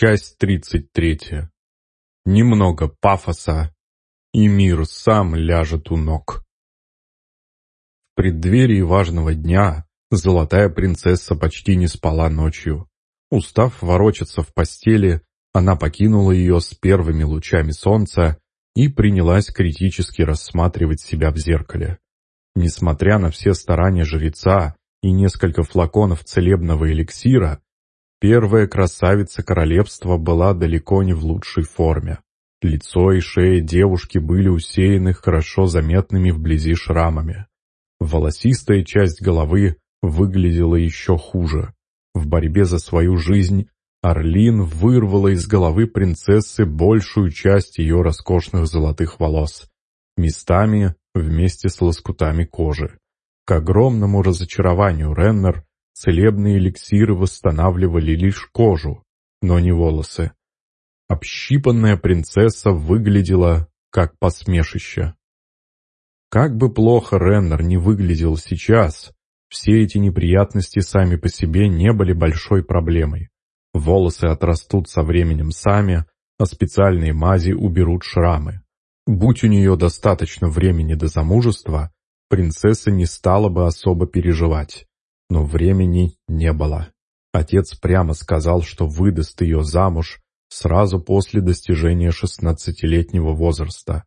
Часть тридцать третья. Немного пафоса, и мир сам ляжет у ног. В преддверии важного дня золотая принцесса почти не спала ночью. Устав ворочаться в постели, она покинула ее с первыми лучами солнца и принялась критически рассматривать себя в зеркале. Несмотря на все старания жреца и несколько флаконов целебного эликсира, Первая красавица королевства была далеко не в лучшей форме. Лицо и шея девушки были усеяны хорошо заметными вблизи шрамами. Волосистая часть головы выглядела еще хуже. В борьбе за свою жизнь Орлин вырвала из головы принцессы большую часть ее роскошных золотых волос, местами вместе с лоскутами кожи. К огромному разочарованию Реннер Целебные эликсиры восстанавливали лишь кожу, но не волосы. Общипанная принцесса выглядела как посмешище. Как бы плохо Реннер не выглядел сейчас, все эти неприятности сами по себе не были большой проблемой. Волосы отрастут со временем сами, а специальные мази уберут шрамы. Будь у нее достаточно времени до замужества, принцесса не стала бы особо переживать. Но времени не было. Отец прямо сказал, что выдаст ее замуж сразу после достижения шестнадцатилетнего возраста.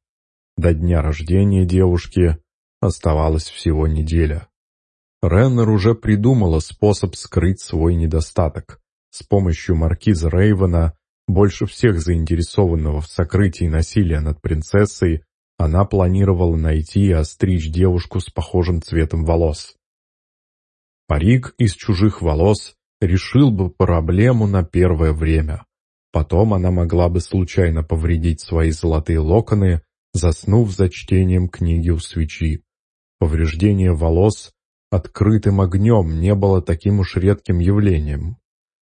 До дня рождения девушки оставалась всего неделя. Реннер уже придумала способ скрыть свой недостаток. С помощью маркиза Рейвена, больше всех заинтересованного в сокрытии насилия над принцессой, она планировала найти и остричь девушку с похожим цветом волос. Парик из чужих волос решил бы проблему на первое время. Потом она могла бы случайно повредить свои золотые локоны, заснув за чтением книги у свечи. Повреждение волос открытым огнем не было таким уж редким явлением.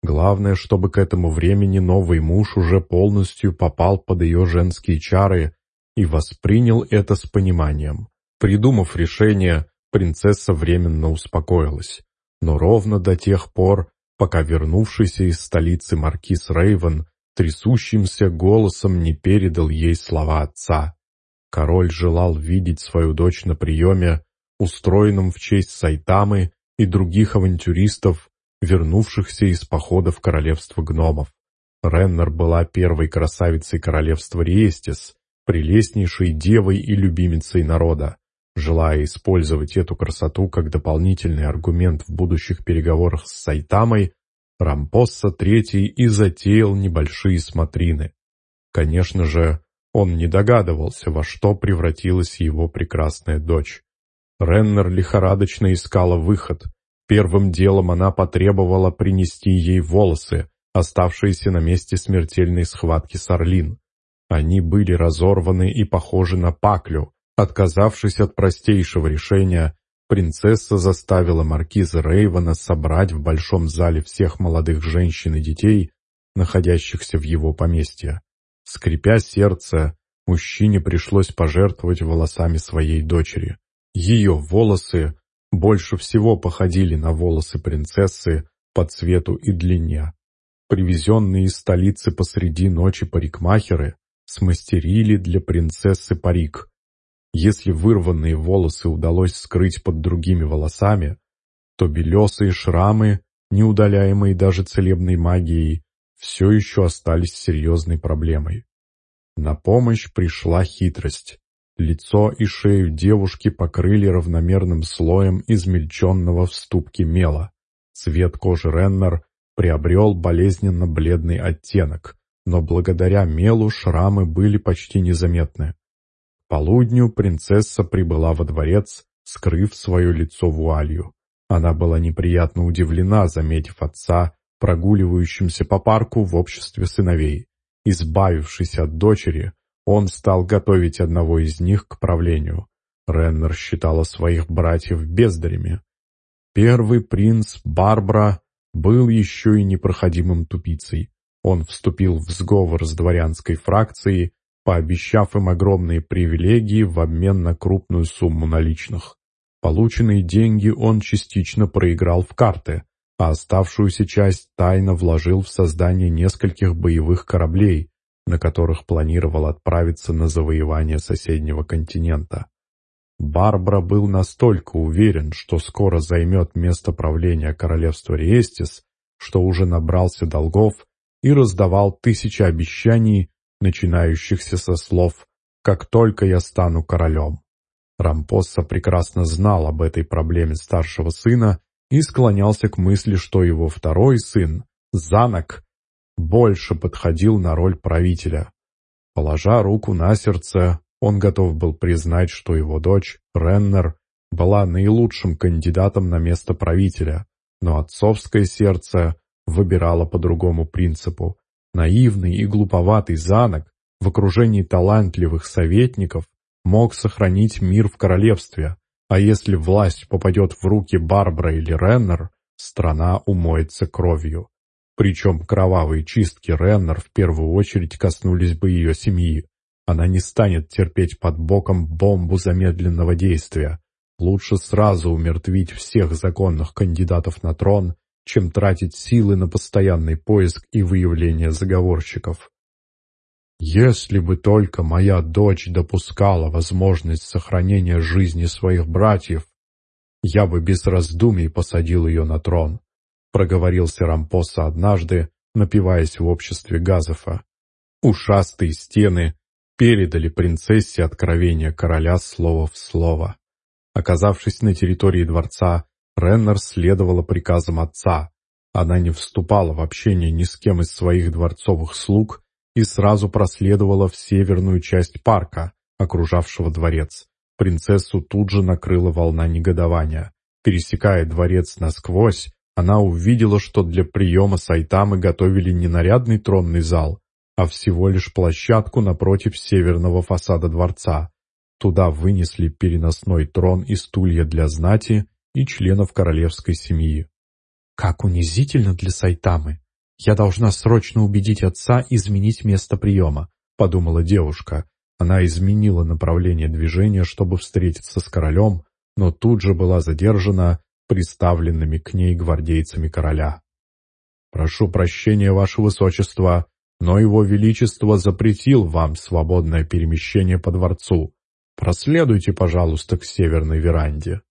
Главное, чтобы к этому времени новый муж уже полностью попал под ее женские чары и воспринял это с пониманием. Придумав решение, принцесса временно успокоилась. Но ровно до тех пор, пока вернувшийся из столицы маркиз Рейвен трясущимся голосом не передал ей слова отца. Король желал видеть свою дочь на приеме, устроенном в честь Сайтамы и других авантюристов, вернувшихся из похода в королевство гномов. Реннер была первой красавицей королевства Риестис, прелестнейшей девой и любимицей народа. Желая использовать эту красоту как дополнительный аргумент в будущих переговорах с Сайтамой, Рампосса III и затеял небольшие смотрины. Конечно же, он не догадывался, во что превратилась его прекрасная дочь. Реннер лихорадочно искала выход. Первым делом она потребовала принести ей волосы, оставшиеся на месте смертельной схватки с Орлин. Они были разорваны и похожи на паклю, Отказавшись от простейшего решения, принцесса заставила маркиза Рейвана собрать в большом зале всех молодых женщин и детей, находящихся в его поместье. Скрипя сердце, мужчине пришлось пожертвовать волосами своей дочери. Ее волосы больше всего походили на волосы принцессы по цвету и длине. Привезенные из столицы посреди ночи парикмахеры смастерили для принцессы парик, если вырванные волосы удалось скрыть под другими волосами, то белесые шрамы, неудаляемые даже целебной магией, все еще остались серьезной проблемой. На помощь пришла хитрость. Лицо и шею девушки покрыли равномерным слоем измельченного в ступке мела. Цвет кожи Реннер приобрел болезненно бледный оттенок, но благодаря мелу шрамы были почти незаметны полудню принцесса прибыла во дворец, скрыв свое лицо вуалью. Она была неприятно удивлена, заметив отца, прогуливающимся по парку в обществе сыновей. Избавившись от дочери, он стал готовить одного из них к правлению. Реннер считала своих братьев бездарями. Первый принц Барбара был еще и непроходимым тупицей. Он вступил в сговор с дворянской фракцией пообещав им огромные привилегии в обмен на крупную сумму наличных. Полученные деньги он частично проиграл в карты, а оставшуюся часть тайно вложил в создание нескольких боевых кораблей, на которых планировал отправиться на завоевание соседнего континента. Барбара был настолько уверен, что скоро займет место правления королевства Риестис, что уже набрался долгов и раздавал тысячи обещаний, начинающихся со слов «как только я стану королем». Рампосса прекрасно знал об этой проблеме старшего сына и склонялся к мысли, что его второй сын, Занок, больше подходил на роль правителя. Положа руку на сердце, он готов был признать, что его дочь, Реннер, была наилучшим кандидатом на место правителя, но отцовское сердце выбирало по другому принципу. Наивный и глуповатый Занок в окружении талантливых советников мог сохранить мир в королевстве, а если власть попадет в руки Барбара или Реннер, страна умоется кровью. Причем кровавые чистки Реннер в первую очередь коснулись бы ее семьи. Она не станет терпеть под боком бомбу замедленного действия. Лучше сразу умертвить всех законных кандидатов на трон, чем тратить силы на постоянный поиск и выявление заговорщиков. Если бы только моя дочь допускала возможность сохранения жизни своих братьев, я бы без раздумий посадил ее на трон, проговорился Рампоса однажды, напиваясь в обществе Газофа. Ушастые стены передали принцессе откровение короля слово в слово. Оказавшись на территории дворца, Реннер следовала приказам отца. Она не вступала в общение ни с кем из своих дворцовых слуг и сразу проследовала в северную часть парка, окружавшего дворец. Принцессу тут же накрыла волна негодования. Пересекая дворец насквозь, она увидела, что для приема Сайтамы готовили не нарядный тронный зал, а всего лишь площадку напротив северного фасада дворца. Туда вынесли переносной трон и стулья для знати и членов королевской семьи. «Как унизительно для Сайтамы!» «Я должна срочно убедить отца изменить место приема», — подумала девушка. Она изменила направление движения, чтобы встретиться с королем, но тут же была задержана приставленными к ней гвардейцами короля. «Прошу прощения, ваше высочество, но его величество запретил вам свободное перемещение по дворцу. Проследуйте, пожалуйста, к северной веранде».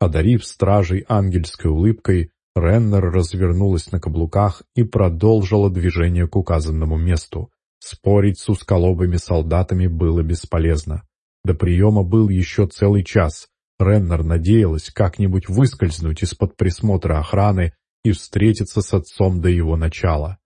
Одарив стражей ангельской улыбкой, Реннер развернулась на каблуках и продолжила движение к указанному месту. Спорить с усколобыми солдатами было бесполезно. До приема был еще целый час. Реннер надеялась как-нибудь выскользнуть из-под присмотра охраны и встретиться с отцом до его начала.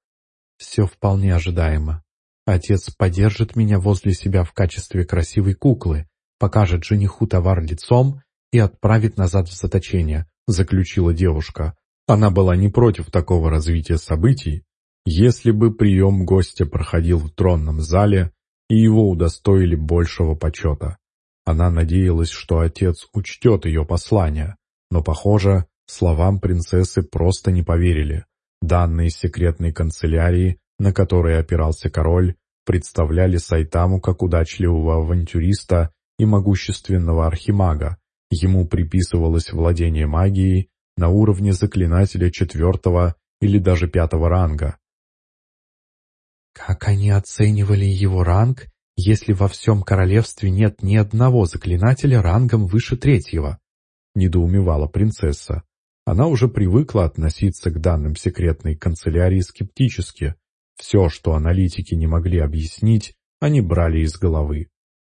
Все вполне ожидаемо. Отец подержит меня возле себя в качестве красивой куклы, покажет жениху товар лицом и отправит назад в заточение, заключила девушка. Она была не против такого развития событий, если бы прием гостя проходил в тронном зале и его удостоили большего почета. Она надеялась, что отец учтет ее послание, но, похоже, словам принцессы просто не поверили. Данные секретной канцелярии, на которые опирался король, представляли Сайтаму как удачливого авантюриста и могущественного архимага. Ему приписывалось владение магией на уровне заклинателя четвертого или даже пятого ранга. Как они оценивали его ранг, если во всем королевстве нет ни одного заклинателя рангом выше третьего? Недоумевала принцесса. Она уже привыкла относиться к данным секретной канцелярии скептически. Все, что аналитики не могли объяснить, они брали из головы.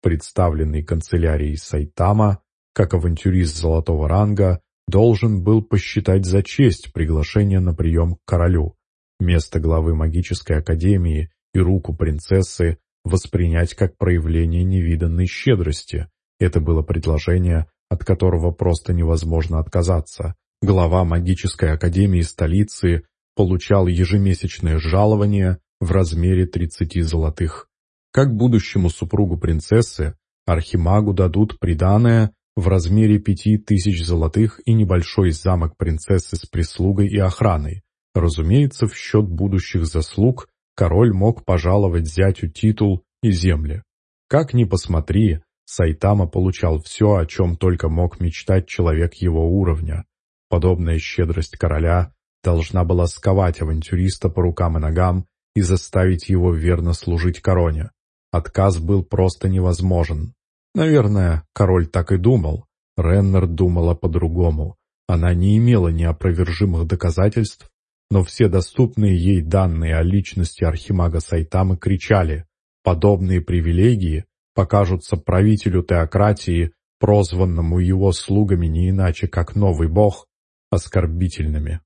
Представленный канцелярией Сайтама, как авантюрист золотого ранга, должен был посчитать за честь приглашение на прием к королю, место главы магической академии и руку принцессы воспринять как проявление невиданной щедрости. Это было предложение, от которого просто невозможно отказаться. Глава магической академии столицы получал ежемесячное жалование в размере 30 золотых. Как будущему супругу принцессы, архимагу дадут приданое в размере пяти тысяч золотых и небольшой замок принцессы с прислугой и охраной. Разумеется, в счет будущих заслуг король мог пожаловать зятю титул и земли. Как ни посмотри, Сайтама получал все, о чем только мог мечтать человек его уровня. Подобная щедрость короля должна была сковать авантюриста по рукам и ногам и заставить его верно служить короне. Отказ был просто невозможен. Наверное, король так и думал. Реннер думала по-другому. Она не имела неопровержимых доказательств, но все доступные ей данные о личности архимага Сайтамы кричали «Подобные привилегии покажутся правителю теократии, прозванному его слугами не иначе, как новый бог, оскорбительными».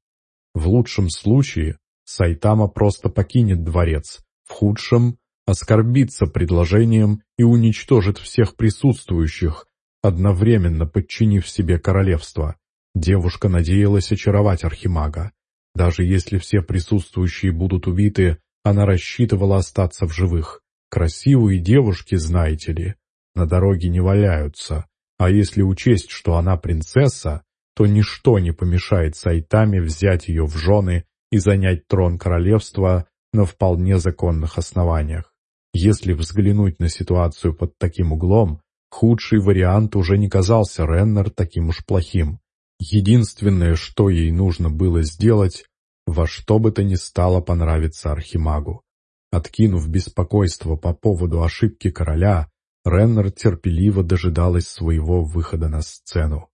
В лучшем случае Сайтама просто покинет дворец, в худшем оскорбится предложением и уничтожит всех присутствующих, одновременно подчинив себе королевство. Девушка надеялась очаровать Архимага. Даже если все присутствующие будут убиты, она рассчитывала остаться в живых. Красивые девушки, знаете ли, на дороге не валяются. А если учесть, что она принцесса, то ничто не помешает Сайтаме взять ее в жены и занять трон королевства на вполне законных основаниях. Если взглянуть на ситуацию под таким углом, худший вариант уже не казался Реннер таким уж плохим. Единственное, что ей нужно было сделать, во что бы то ни стало понравиться Архимагу. Откинув беспокойство по поводу ошибки короля, Реннер терпеливо дожидалась своего выхода на сцену.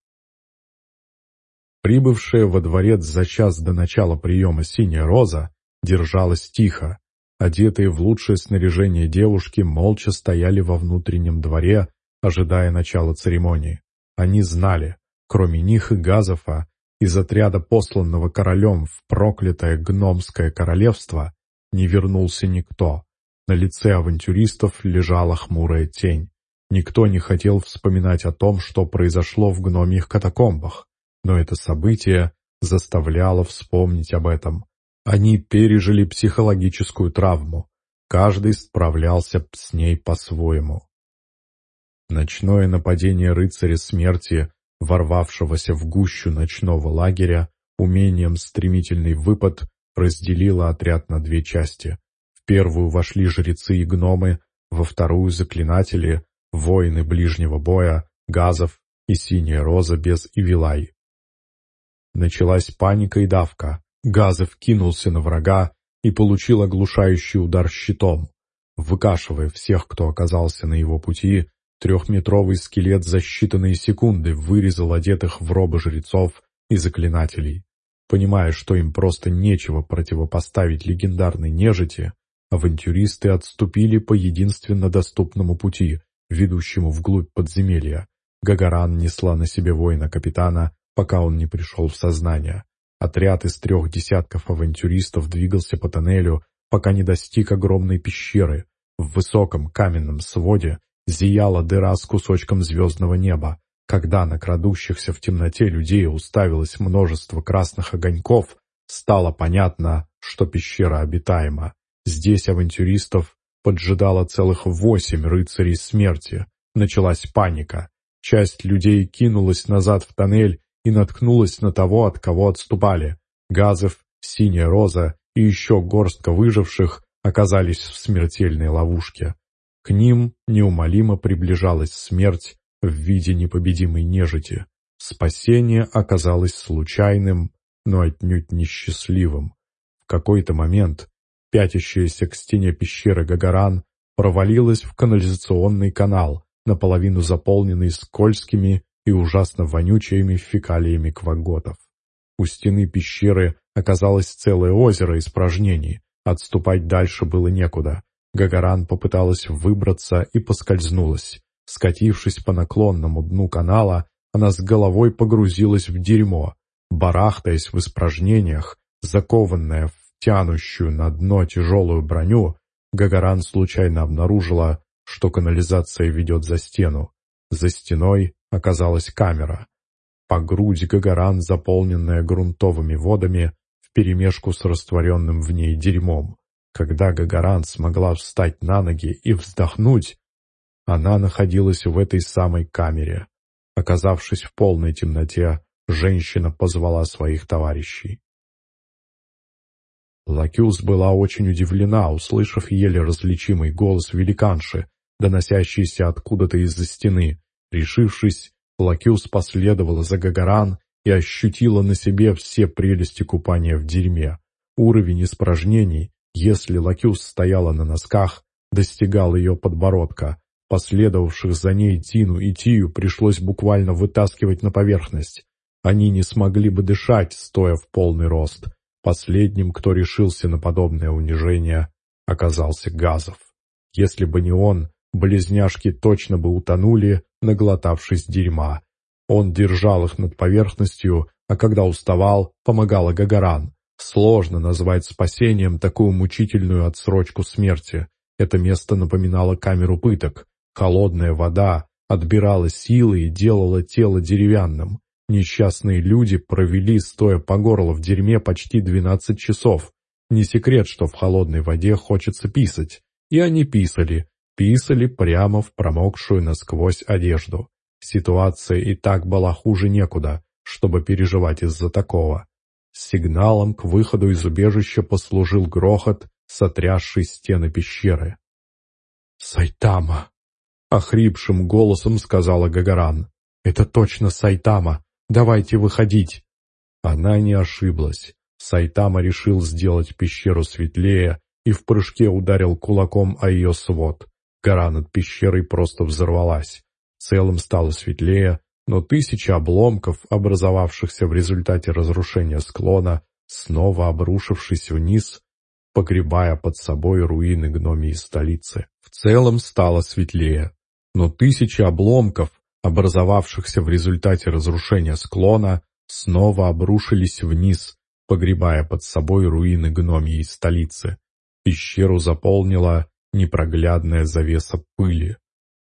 Прибывшая во дворец за час до начала приема синяя роза держалась тихо. Одетые в лучшее снаряжение девушки молча стояли во внутреннем дворе, ожидая начала церемонии. Они знали, Кроме них и Газофа, из отряда, посланного королем в проклятое гномское королевство, не вернулся никто. На лице авантюристов лежала хмурая тень. Никто не хотел вспоминать о том, что произошло в гномьих катакомбах, но это событие заставляло вспомнить об этом. Они пережили психологическую травму. Каждый справлялся с ней по-своему. Ночное нападение рыцаря смерти ворвавшегося в гущу ночного лагеря, умением стремительный выпад разделила отряд на две части. В первую вошли жрецы и гномы, во вторую — заклинатели, воины ближнего боя, газов и синяя роза без Ивилай. Началась паника и давка. Газов кинулся на врага и получил оглушающий удар щитом. Выкашивая всех, кто оказался на его пути, Трехметровый скелет за считанные секунды вырезал одетых в робы жрецов и заклинателей. Понимая, что им просто нечего противопоставить легендарной нежити, авантюристы отступили по единственно доступному пути, ведущему вглубь подземелья. Гагаран несла на себе воина-капитана, пока он не пришел в сознание. Отряд из трех десятков авантюристов двигался по тоннелю, пока не достиг огромной пещеры. В высоком каменном своде зияла дыра с кусочком звездного неба. Когда на крадущихся в темноте людей уставилось множество красных огоньков, стало понятно, что пещера обитаема. Здесь авантюристов поджидало целых восемь рыцарей смерти. Началась паника. Часть людей кинулась назад в тоннель и наткнулась на того, от кого отступали. Газов, Синяя Роза и еще горстка выживших оказались в смертельной ловушке. К ним неумолимо приближалась смерть в виде непобедимой нежити. Спасение оказалось случайным, но отнюдь несчастливым. В какой-то момент пятящаяся к стене пещеры Гагаран провалилась в канализационный канал, наполовину заполненный скользкими и ужасно вонючими фекалиями кваготов. У стены пещеры оказалось целое озеро испражнений, отступать дальше было некуда. Гагаран попыталась выбраться и поскользнулась. Скатившись по наклонному дну канала, она с головой погрузилась в дерьмо, барахтаясь в испражнениях, закованная в тянущую на дно тяжелую броню, Гагаран случайно обнаружила, что канализация ведет за стену. За стеной оказалась камера. По грудь Гагаран, заполненная грунтовыми водами, вперемешку с растворенным в ней дерьмом. Когда Гагаран смогла встать на ноги и вздохнуть, она находилась в этой самой камере. Оказавшись в полной темноте, женщина позвала своих товарищей. Лакюс была очень удивлена, услышав еле различимый голос великанши, доносящийся откуда-то из-за стены. Решившись, Лакюс последовала за Гагаран и ощутила на себе все прелести купания в дерьме. Уровень испражнений, если Лакюс стояла на носках, достигал ее подбородка. Последовавших за ней Тину и Тию пришлось буквально вытаскивать на поверхность. Они не смогли бы дышать, стоя в полный рост. Последним, кто решился на подобное унижение, оказался Газов. Если бы не он, близняшки точно бы утонули, наглотавшись дерьма. Он держал их над поверхностью, а когда уставал, помогала Гагаран. Сложно назвать спасением такую мучительную отсрочку смерти. Это место напоминало камеру пыток. Холодная вода отбирала силы и делала тело деревянным. Несчастные люди провели, стоя по горло в дерьме, почти 12 часов. Не секрет, что в холодной воде хочется писать. И они писали. Писали прямо в промокшую насквозь одежду. Ситуация и так была хуже некуда, чтобы переживать из-за такого. Сигналом к выходу из убежища послужил грохот, сотрясший стены пещеры. «Сайтама!» — охрипшим голосом сказала Гагаран. «Это точно Сайтама! Давайте выходить!» Она не ошиблась. Сайтама решил сделать пещеру светлее и в прыжке ударил кулаком о ее свод. Гора над пещерой просто взорвалась. В целом стало светлее, но тысячи обломков, образовавшихся в результате разрушения склона, снова обрушившись вниз, погребая под собой руины гномии столицы. В целом стало светлее, но тысячи обломков, образовавшихся в результате разрушения склона, снова обрушились вниз, погребая под собой руины гномии столицы. Пещеру заполнила непроглядная завеса пыли.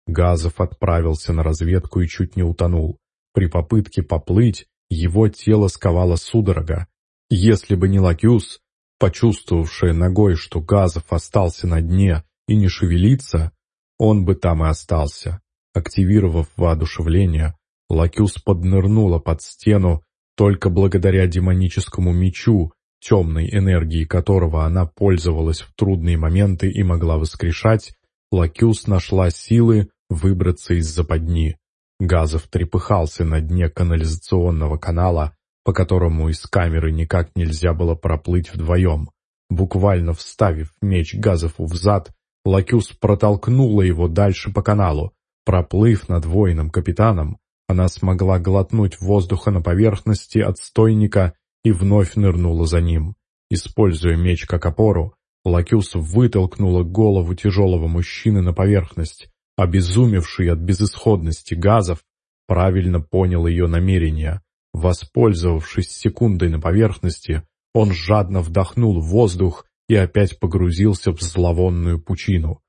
Газов отправился на разведку и чуть не утонул. При попытке поплыть его тело сковало судорога. Если бы не Лакюс, почувствовавшая ногой, что Газов остался на дне и не шевелится, он бы там и остался. Активировав воодушевление, Лакюс поднырнула под стену только благодаря демоническому мечу, темной энергии которого она пользовалась в трудные моменты и могла воскрешать, Лакюс нашла силы выбраться из западни. Газов трепыхался на дне канализационного канала, по которому из камеры никак нельзя было проплыть вдвоем. Буквально вставив меч Газову в зад, Лакюс протолкнула его дальше по каналу. Проплыв над воином-капитаном, она смогла глотнуть воздуха на поверхности отстойника и вновь нырнула за ним. Используя меч как опору, Лакюс вытолкнула голову тяжелого мужчины на поверхность. Обезумевший от безысходности газов, правильно понял ее намерения. Воспользовавшись секундой на поверхности, он жадно вдохнул воздух и опять погрузился в зловонную пучину.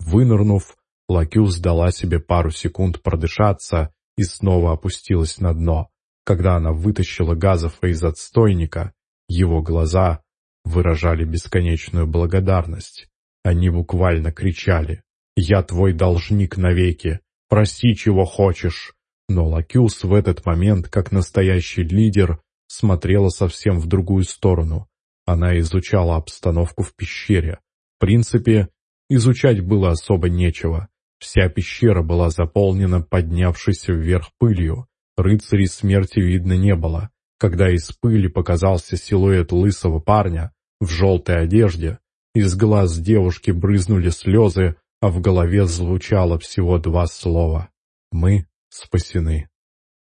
Вынырнув, Лакюс дала себе пару секунд продышаться и снова опустилась на дно. Когда она вытащила Газова из отстойника, его глаза выражали бесконечную благодарность. Они буквально кричали «Я твой должник навеки, проси, чего хочешь». Но Лакюс в этот момент, как настоящий лидер, смотрела совсем в другую сторону. Она изучала обстановку в пещере. В принципе, изучать было особо нечего. Вся пещера была заполнена поднявшейся вверх пылью. Рыцарей смерти видно не было. Когда из пыли показался силуэт лысого парня в желтой одежде, из глаз девушки брызнули слезы, а в голове звучало всего два слова «Мы спасены».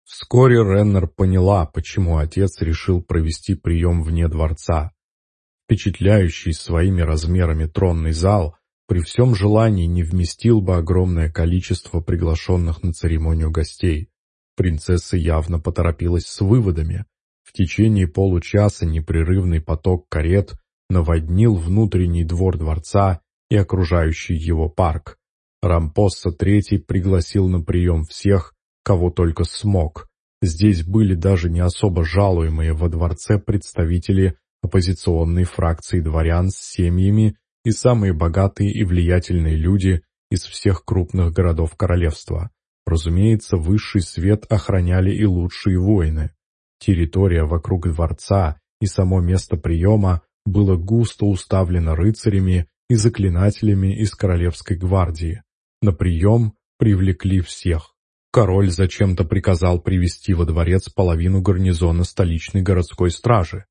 Вскоре Реннер поняла, почему отец решил провести прием вне дворца. Впечатляющий своими размерами тронный зал при всем желании не вместил бы огромное количество приглашенных на церемонию гостей. Принцесса явно поторопилась с выводами. В течение получаса непрерывный поток карет наводнил внутренний двор дворца и окружающий его парк. Рампосса III пригласил на прием всех, кого только смог. Здесь были даже не особо жалуемые во дворце представители оппозиционной фракции дворян с семьями и самые богатые и влиятельные люди из всех крупных городов королевства. Разумеется, высший свет охраняли и лучшие воины. Территория вокруг дворца и само место приема было густо уставлено рыцарями и заклинателями из Королевской гвардии. На прием привлекли всех. Король зачем-то приказал привести во дворец половину гарнизона столичной городской стражи.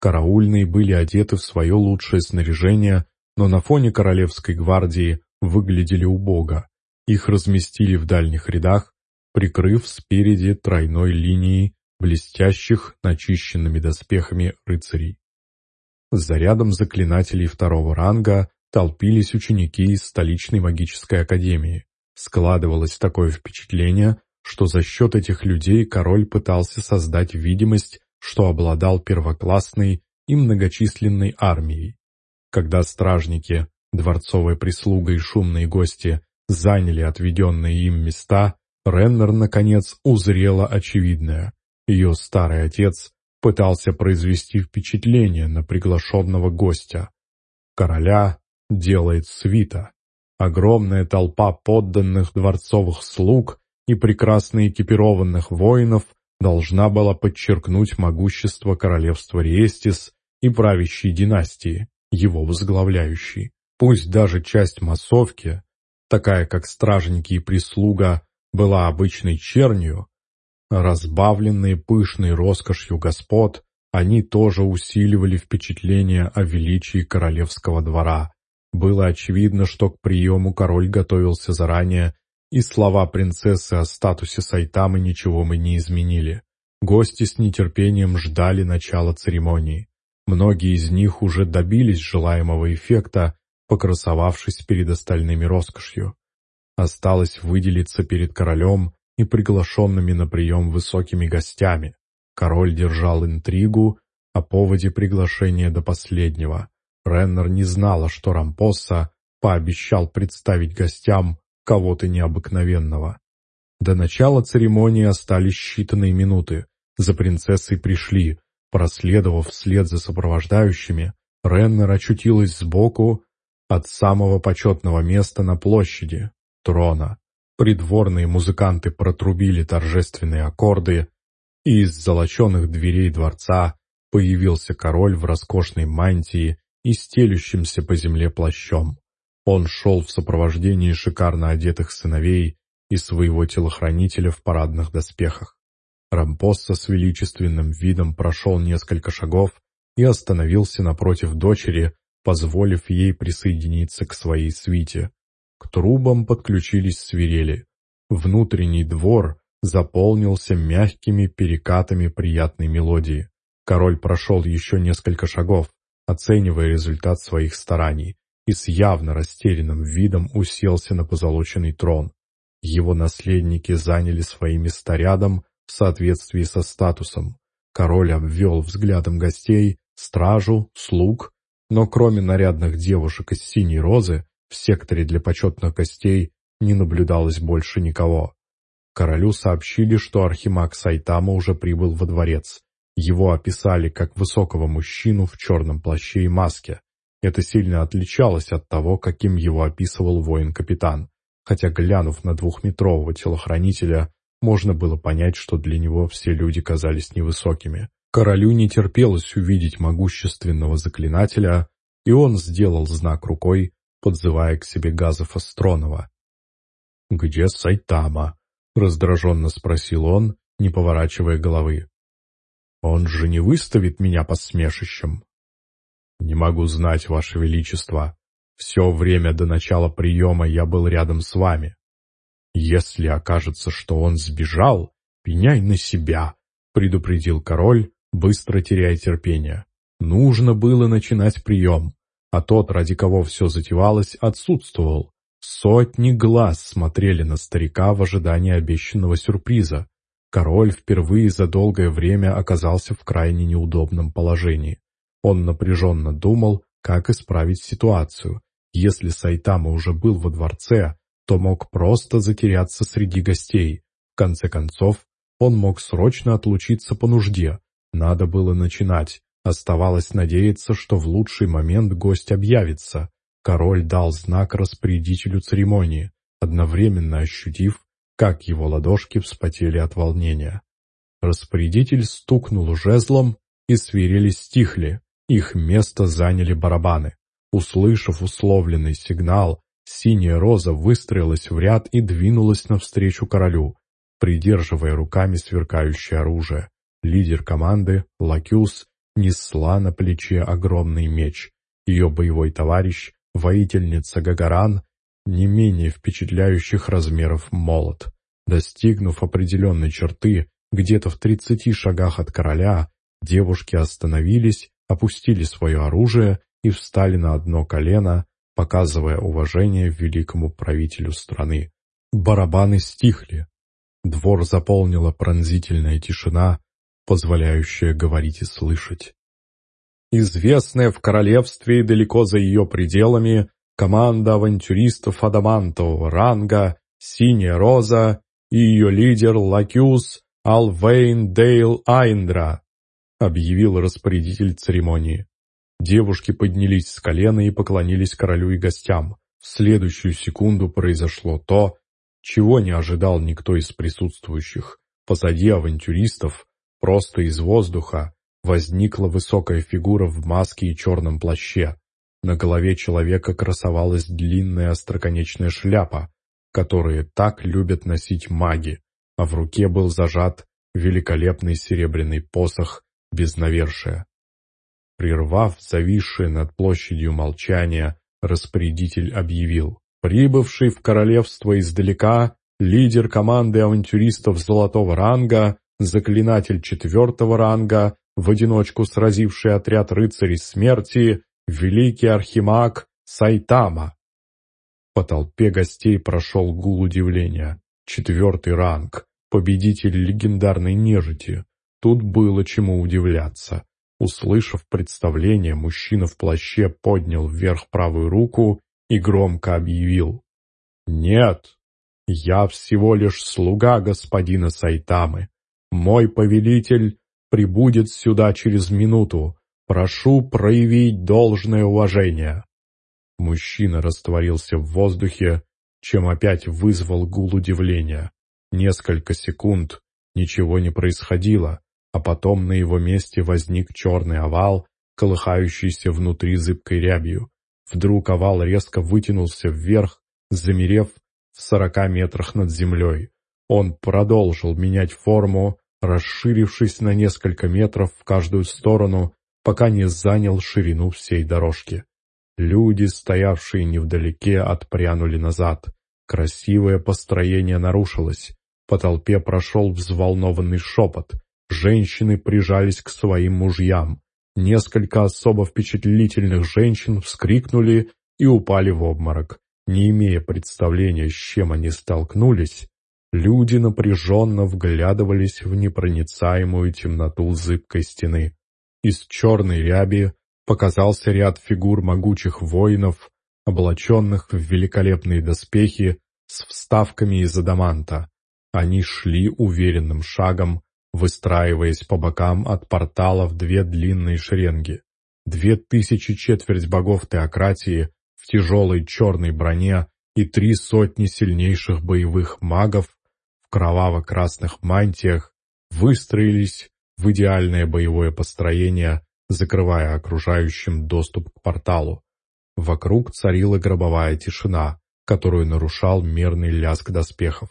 Караульные были одеты в свое лучшее снаряжение, но на фоне королевской гвардии выглядели убого. Их разместили в дальних рядах, прикрыв спереди тройной линией блестящих, начищенными доспехами рыцарей. За рядом заклинателей второго ранга толпились ученики из столичной магической академии. Складывалось такое впечатление, что за счет этих людей король пытался создать видимость, что обладал первоклассной и многочисленной армией. Когда стражники, дворцовая прислуга и шумные гости заняли отведенные им места, Реннер, наконец, узрела очевидное. Ее старый отец пытался произвести впечатление на приглашенного гостя. Короля делает свита. Огромная толпа подданных дворцовых слуг и прекрасно экипированных воинов должна была подчеркнуть могущество королевства Риестис и правящей династии, его возглавляющей. Пусть даже часть массовки, такая как стражники и прислуга, была обычной чернью, разбавленные пышной роскошью господ, они тоже усиливали впечатление о величии королевского двора. Было очевидно, что к приему король готовился заранее, и слова принцессы о статусе Сайтамы ничего мы не изменили. Гости с нетерпением ждали начала церемонии. Многие из них уже добились желаемого эффекта, покрасовавшись перед остальными роскошью. Осталось выделиться перед королем и приглашенными на прием высокими гостями. Король держал интригу о поводе приглашения до последнего. Реннер не знала, что Рампоса пообещал представить гостям кого-то необыкновенного. До начала церемонии остались считанные минуты. За принцессой пришли. Проследовав вслед за сопровождающими, Реннер очутилась сбоку от самого почетного места на площади, трона. Придворные музыканты протрубили торжественные аккорды, и из золоченых дверей дворца появился король в роскошной мантии и стелющимся по земле плащом. Он шел в сопровождении шикарно одетых сыновей и своего телохранителя в парадных доспехах. Рампосса с величественным видом прошел несколько шагов и остановился напротив дочери, позволив ей присоединиться к своей свите. К трубам подключились свирели. Внутренний двор заполнился мягкими перекатами приятной мелодии. Король прошел еще несколько шагов, оценивая результат своих стараний, и с явно растерянным видом уселся на позолоченный трон. Его наследники заняли свои места рядом в соответствии со статусом. Король обвел взглядом гостей, стражу, слуг, но кроме нарядных девушек из синей розы, в секторе для почетных гостей не наблюдалось больше никого. Королю сообщили, что архимаг Сайтама уже прибыл во дворец. Его описали как высокого мужчину в черном плаще и маске. Это сильно отличалось от того, каким его описывал воин-капитан. Хотя, глянув на двухметрового телохранителя, можно было понять, что для него все люди казались невысокими. Королю не терпелось увидеть могущественного заклинателя, и он сделал знак рукой, подзывая к себе Газов Астронова. «Где Сайтама?» — раздраженно спросил он, не поворачивая головы. «Он же не выставит меня посмешищем?» «Не могу знать, Ваше Величество. Все время до начала приема я был рядом с вами. Если окажется, что он сбежал, пеняй на себя», — предупредил король, быстро теряя терпение. Нужно было начинать прием а тот, ради кого все затевалось, отсутствовал. Сотни глаз смотрели на старика в ожидании обещанного сюрприза. Король впервые за долгое время оказался в крайне неудобном положении. Он напряженно думал, как исправить ситуацию. Если Сайтама уже был во дворце, то мог просто затеряться среди гостей. В конце концов, он мог срочно отлучиться по нужде. Надо было начинать. Оставалось надеяться, что в лучший момент гость объявится. Король дал знак распорядителю церемонии, одновременно ощутив, как его ладошки вспотели от волнения. Распорядитель стукнул жезлом, и свирели стихли, их место заняли барабаны. Услышав условленный сигнал, синяя роза выстроилась в ряд и двинулась навстречу королю. придерживая руками сверкающее оружие. Лидер команды, Лакюс, несла на плече огромный меч. Ее боевой товарищ, воительница Гагаран, не менее впечатляющих размеров молот. Достигнув определенной черты, где-то в тридцати шагах от короля, девушки остановились, опустили свое оружие и встали на одно колено, показывая уважение великому правителю страны. Барабаны стихли. Двор заполнила пронзительная тишина, позволяющая говорить и слышать. Известная в королевстве и далеко за ее пределами команда авантюристов адамантового ранга «Синяя роза» и ее лидер Лакюс Алвейн Дейл Айндра, объявил распорядитель церемонии. Девушки поднялись с колена и поклонились королю и гостям. В следующую секунду произошло то, чего не ожидал никто из присутствующих. Позади авантюристов, просто из воздуха, возникла высокая фигура в маске и черном плаще. На голове человека красовалась длинная остроконечная шляпа, которые так любят носить маги, а в руке был зажат великолепный серебряный посох без навершия. Прервав зависшее над площадью молчание, распорядитель объявил. Прибывший в королевство издалека, лидер команды авантюристов золотого ранга, заклинатель четвертого ранга, в одиночку сразивший отряд рыцарей смерти, великий архимаг Сайтама. По толпе гостей прошел гул удивления. Четвертый ранг, победитель легендарной нежити. Тут было чему удивляться. Услышав представление, мужчина в плаще поднял вверх правую руку и громко объявил. «Нет, я всего лишь слуга господина Сайтамы. Мой повелитель прибудет сюда через минуту. Прошу проявить должное уважение». Мужчина растворился в воздухе, чем опять вызвал гул удивления. Несколько секунд ничего не происходило, а потом на его месте возник черный овал, колыхающийся внутри зыбкой рябью. Вдруг овал резко вытянулся вверх, замерев в сорока метрах над землей. Он продолжил менять форму, расширившись на несколько метров в каждую сторону, пока не занял ширину всей дорожки. Люди, стоявшие невдалеке, отпрянули назад. Красивое построение нарушилось. По толпе прошел взволнованный шепот. Женщины прижались к своим мужьям. Несколько особо впечатлительных женщин вскрикнули и упали в обморок. Не имея представления, с чем они столкнулись, люди напряженно вглядывались в непроницаемую темноту зыбкой стены. Из черной ряби показался ряд фигур могучих воинов, облаченных в великолепные доспехи с вставками из адаманта. Они шли уверенным шагом, выстраиваясь по бокам от портала в две длинные шеренги. Две тысячи четверть богов теократии в тяжелой черной броне и три сотни сильнейших боевых магов кроваво-красных мантиях выстроились в идеальное боевое построение, закрывая окружающим доступ к порталу. Вокруг царила гробовая тишина, которую нарушал мерный лязг доспехов.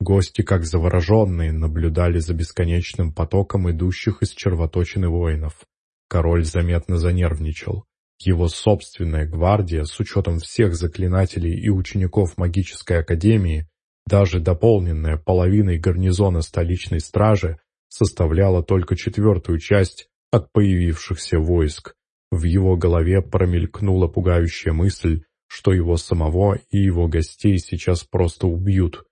Гости, как завороженные, наблюдали за бесконечным потоком идущих из червоточины воинов. Король заметно занервничал. Его собственная гвардия, с учетом всех заклинателей и учеников магической академии, даже дополненная половиной гарнизона столичной стражи, составляла только четвертую часть от появившихся войск. В его голове промелькнула пугающая мысль, что его самого и его гостей сейчас просто убьют.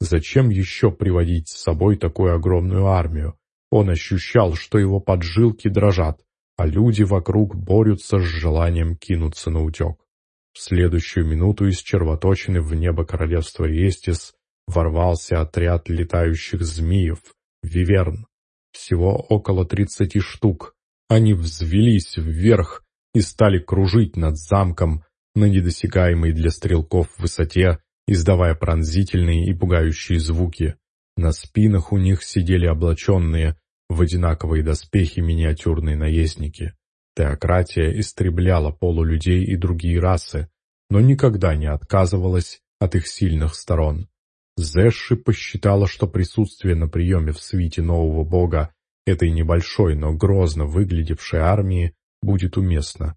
Зачем еще приводить с собой такую огромную армию? Он ощущал, что его поджилки дрожат, а люди вокруг борются с желанием кинуться на утек. В следующую минуту из червоточины в небо королевства Естис ворвался отряд летающих змеев, виверн. Всего около тридцати штук. Они взвелись вверх и стали кружить над замком на недосягаемой для стрелков высоте, издавая пронзительные и пугающие звуки. На спинах у них сидели облаченные в одинаковые доспехи миниатюрные наездники. Теократия истребляла полулюдей и другие расы, но никогда не отказывалась от их сильных сторон. Зэши посчитала, что присутствие на приеме в свите нового бога этой небольшой, но грозно выглядевшей армии будет уместно.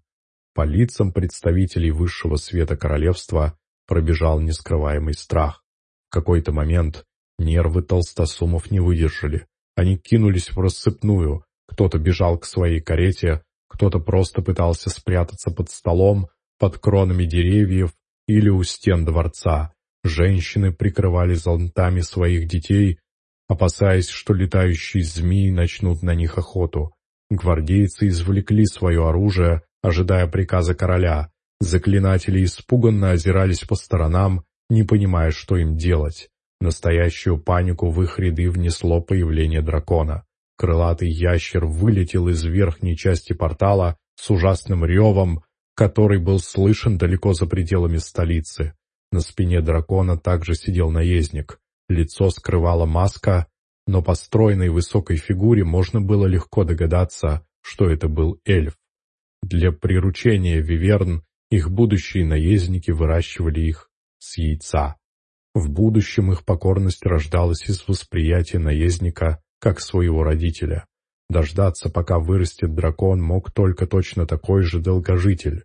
По лицам представителей высшего света королевства пробежал нескрываемый страх. В какой-то момент нервы толстосумов не выдержали. Они кинулись в рассыпную, кто-то бежал к своей карете, кто-то просто пытался спрятаться под столом, под кронами деревьев или у стен дворца. Женщины прикрывали зонтами своих детей, опасаясь, что летающие змеи начнут на них охоту. Гвардейцы извлекли свое оружие, ожидая приказа короля. Заклинатели испуганно озирались по сторонам, не понимая, что им делать. Настоящую панику в их ряды внесло появление дракона. Крылатый ящер вылетел из верхней части портала с ужасным ревом, который был слышен далеко за пределами столицы. На спине дракона также сидел наездник. Лицо скрывала маска, но по стройной высокой фигуре можно было легко догадаться, что это был эльф. Для приручения виверн их будущие наездники выращивали их с яйца. В будущем их покорность рождалась из восприятия наездника как своего родителя. Дождаться, пока вырастет дракон, мог только точно такой же долгожитель.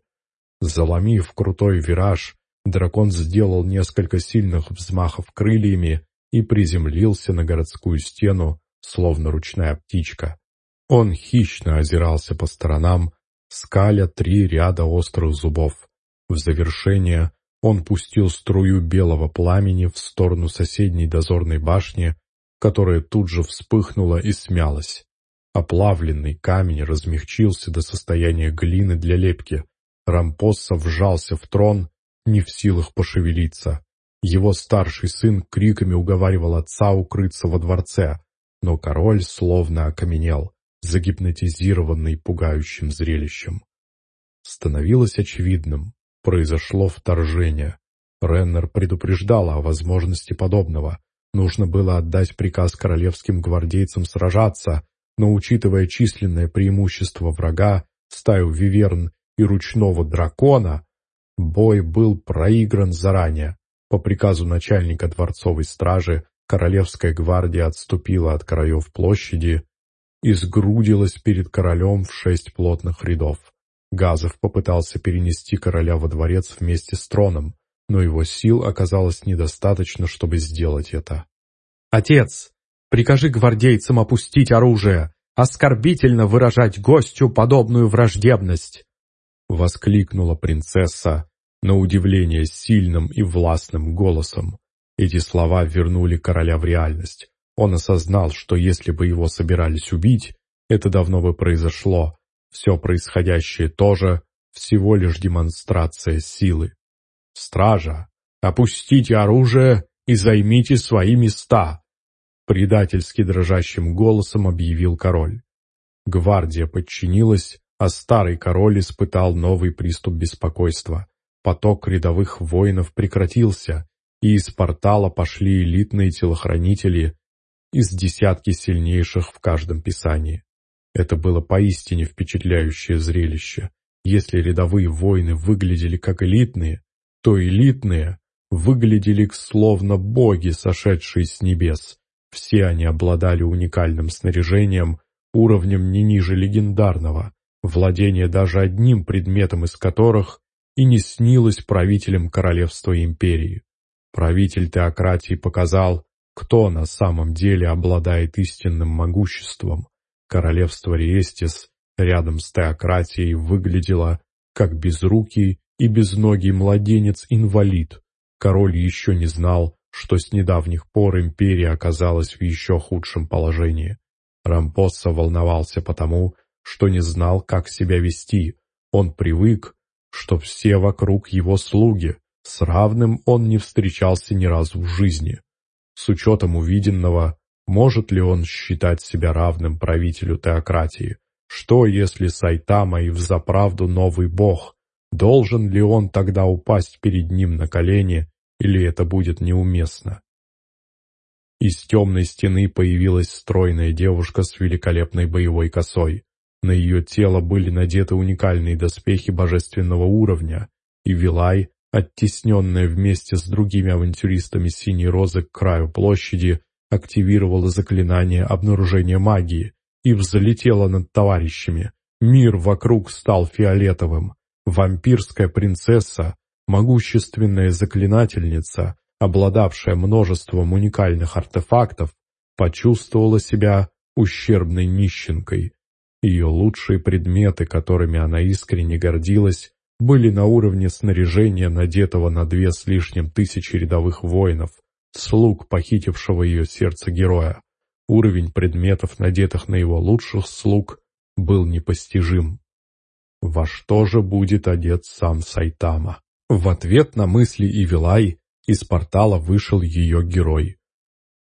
Заломив крутой вираж, дракон сделал несколько сильных взмахов крыльями и приземлился на городскую стену, словно ручная птичка. Он хищно озирался по сторонам, скаля три ряда острых зубов. В завершение он пустил струю белого пламени в сторону соседней дозорной башни, которая тут же вспыхнула и смялась. Оплавленный камень размягчился до состояния глины для лепки. Рампосса вжался в трон, не в силах пошевелиться. Его старший сын криками уговаривал отца укрыться во дворце, но король словно окаменел, загипнотизированный пугающим зрелищем. Становилось очевидным, произошло вторжение. Реннер предупреждала о возможности подобного. Нужно было отдать приказ королевским гвардейцам сражаться, но учитывая численное преимущество врага, стаю виверн и ручного дракона, бой был проигран заранее. По приказу начальника дворцовой стражи Королевская гвардия отступила от краев площади и сгрудилась перед королем в шесть плотных рядов. Газов попытался перенести короля во дворец вместе с троном, но его сил оказалось недостаточно, чтобы сделать это. «Отец, прикажи гвардейцам опустить оружие, оскорбительно выражать гостю подобную враждебность!» Воскликнула принцесса, на удивление сильным и властным голосом. Эти слова вернули короля в реальность. Он осознал, что если бы его собирались убить, это давно бы произошло. Все происходящее тоже всего лишь демонстрация силы. «Стража, опустите оружие и займите свои места!» Предательски дрожащим голосом объявил король. Гвардия подчинилась, а старый король испытал новый приступ беспокойства. Поток рядовых воинов прекратился, и из портала пошли элитные телохранители из десятки сильнейших в каждом писании. Это было поистине впечатляющее зрелище. Если рядовые воины выглядели как элитные, то элитные выглядели словно боги, сошедшие с небес. Все они обладали уникальным снаряжением, уровнем не ниже легендарного, владение даже одним предметом из которых и не снилось правителям королевства империи. Правитель теократии показал, кто на самом деле обладает истинным могуществом. Королевство Риестис рядом с теократией выглядело как безрукий и безногий младенец-инвалид. Король еще не знал, что с недавних пор империя оказалась в еще худшем положении. Рампосса волновался потому, что не знал, как себя вести. Он привык, что все вокруг его слуги, с равным он не встречался ни разу в жизни. С учетом увиденного, может ли он считать себя равным правителю теократии? Что, если Сайтама и взаправду новый бог? Должен ли он тогда упасть перед ним на колени, или это будет неуместно? Из темной стены появилась стройная девушка с великолепной боевой косой. На ее тело были надеты уникальные доспехи божественного уровня, и Вилай оттесненная вместе с другими авантюристами синей розы к краю площади, активировала заклинание обнаружения магии и взлетела над товарищами. Мир вокруг стал фиолетовым. Вампирская принцесса, могущественная заклинательница, обладавшая множеством уникальных артефактов, почувствовала себя ущербной нищенкой. Ее лучшие предметы, которыми она искренне гордилась, были на уровне снаряжения, надетого на две с лишним тысячи рядовых воинов, слуг похитившего ее сердце героя. Уровень предметов, надетых на его лучших слуг, был непостижим. Во что же будет одет сам Сайтама? В ответ на мысли Ивилай из портала вышел ее герой.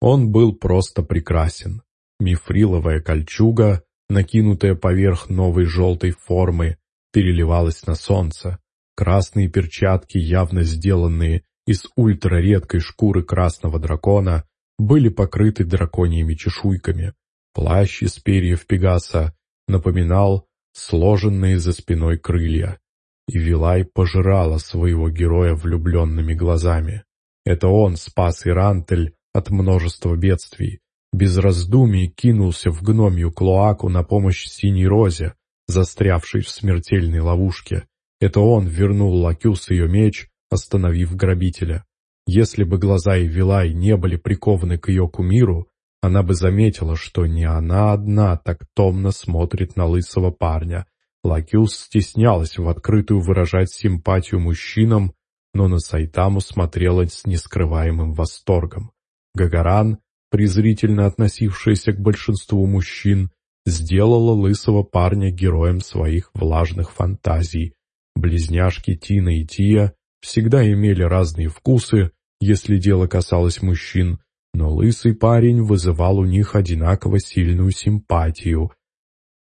Он был просто прекрасен. Мифриловая кольчуга, накинутая поверх новой желтой формы, переливалась на солнце. Красные перчатки, явно сделанные из ультраредкой шкуры красного дракона, были покрыты драконьими чешуйками. Плащ из перьев Пегаса напоминал сложенные за спиной крылья. И Вилай пожирала своего героя влюбленными глазами. Это он спас Ирантель от множества бедствий. Без раздумий кинулся в гномью клоаку на помощь Синей Розе, застрявшей в смертельной ловушке. Это он вернул Лакюс ее меч, остановив грабителя. Если бы глаза Ивилай не были прикованы к ее кумиру, она бы заметила, что не она одна так томно смотрит на лысого парня. Лакюс стеснялась в открытую выражать симпатию мужчинам, но на Сайтаму смотрела с нескрываемым восторгом. Гагаран, презрительно относившаяся к большинству мужчин, сделала лысого парня героем своих влажных фантазий. Близняшки Тина и Тия всегда имели разные вкусы, если дело касалось мужчин, но лысый парень вызывал у них одинаково сильную симпатию.